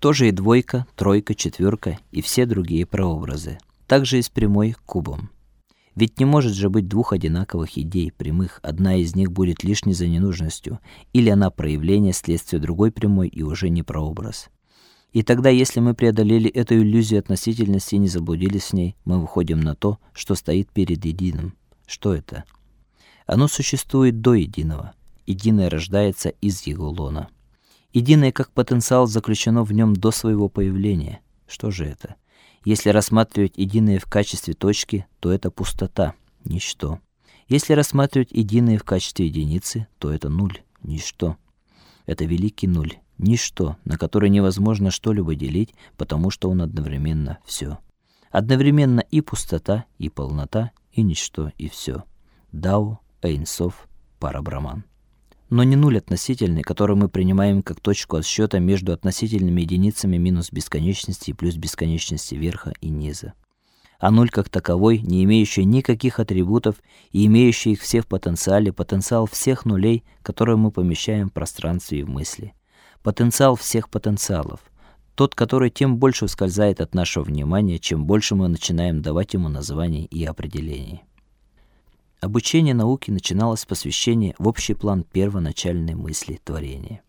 Тоже и двойка, тройка, четверка и все другие прообразы. Также и с прямой кубом. Ведь не может же быть двух одинаковых идей прямых, одна из них будет лишней за ненужностью, или она проявление следствия другой прямой и уже не прообраз. И тогда, если мы преодолели эту иллюзию относительности и не заблудились в ней, мы выходим на то, что стоит перед единым. Что это? Оно существует до единого. Единое рождается из его лона. Единое как потенциал заключено в нем до своего появления. Что же это? Если рассматривать единое в качестве точки, то это пустота, ничто. Если рассматривать единое в качестве единицы, то это нуль, ничто. Это великий нуль, ничто, на которое невозможно что-либо делить, потому что он одновременно все. Одновременно и пустота, и полнота, и ничто, и все. Дао, Эйнсов, Парабраман но не нуль относительный, который мы принимаем как точку отсчета между относительными единицами минус бесконечности и плюс бесконечности верха и низа. А нуль как таковой, не имеющий никаких атрибутов и имеющий их все в потенциале, потенциал всех нулей, которые мы помещаем в пространстве и в мысли. Потенциал всех потенциалов. Тот, который тем больше ускользает от нашего внимания, чем больше мы начинаем давать ему названий и определений. Обучение науки начиналось с посвящения в общий план первоначальной мысли творения.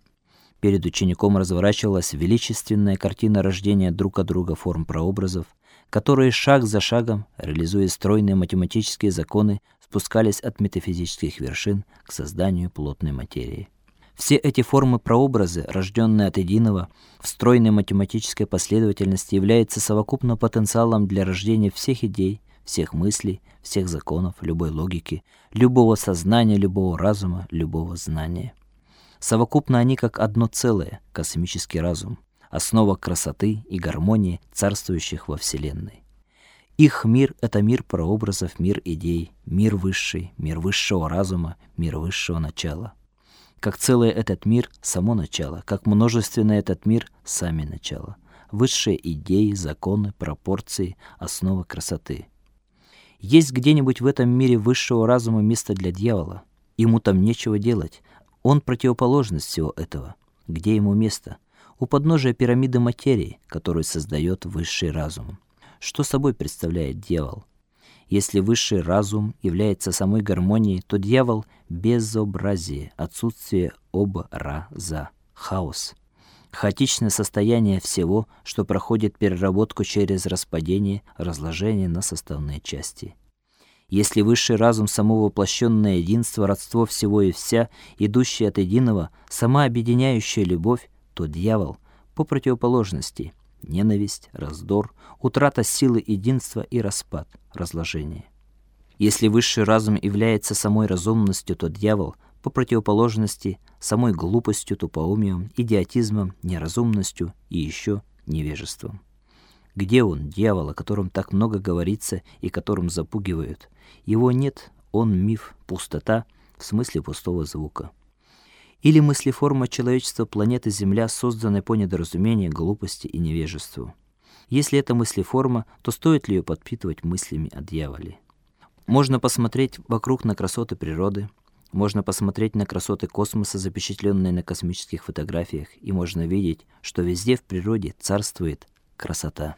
Перед учеником разворачивалась величественная картина рождения друг от друга форм прообразов, которые шаг за шагом, реализуя стройные математические законы, спускались от метафизических вершин к созданию плотной материи. Все эти формы прообразы, рожденные от единого, в стройной математической последовательности являются совокупным потенциалом для рождения всех идей, всех мыслей, всех законов, любой логики, любого сознания, любого разума, любого знания. Совокупно они как одно целое, космический разум, основа красоты и гармонии, царствующих во Вселенной. Их мир — это мир прообразов, мир идей, мир высший, мир высшего разума, мир высшего начала. Как целое этот мир — само начало, как множественный этот мир — сами начала. Высшие идеи, законы, пропорции, основа красоты. Есть где-нибудь в этом мире высшего разума место для дьявола? Ему там нечего делать. Он противоположность всего этого. Где ему место? У подножия пирамиды материи, которую создает высший разум. Что собой представляет дьявол? Если высший разум является самой гармонией, то дьявол безобразие, отсутствие образа, хаос. Хаотичное состояние всего, что проходит переработку через распадение, разложение на составные части. Если высший разум само воплощенное единство, родство всего и вся, идущее от единого, сама объединяющая любовь, то дьявол по противоположности ненависть, раздор, утрата силы единства и распад, разложение. Если высший разум является самой разумностью, то дьявол по противоположности самой глупостью, тупоумием, идиотизмом, неразумностью и еще невежеством. Где он, дьявол, о котором так много говорится и которым запугивают? Его нет, он миф, пустота в смысле пустого звука. Или мыслеформа человечества планеты Земля, созданная по недоразумению, глупости и невежеству. Если это мыслеформа, то стоит ли ее подпитывать мыслями о дьяволе? Можно посмотреть вокруг на красоты природы, можно посмотреть на красоты космоса, запечатленные на космических фотографиях, и можно видеть, что везде в природе царствует красота.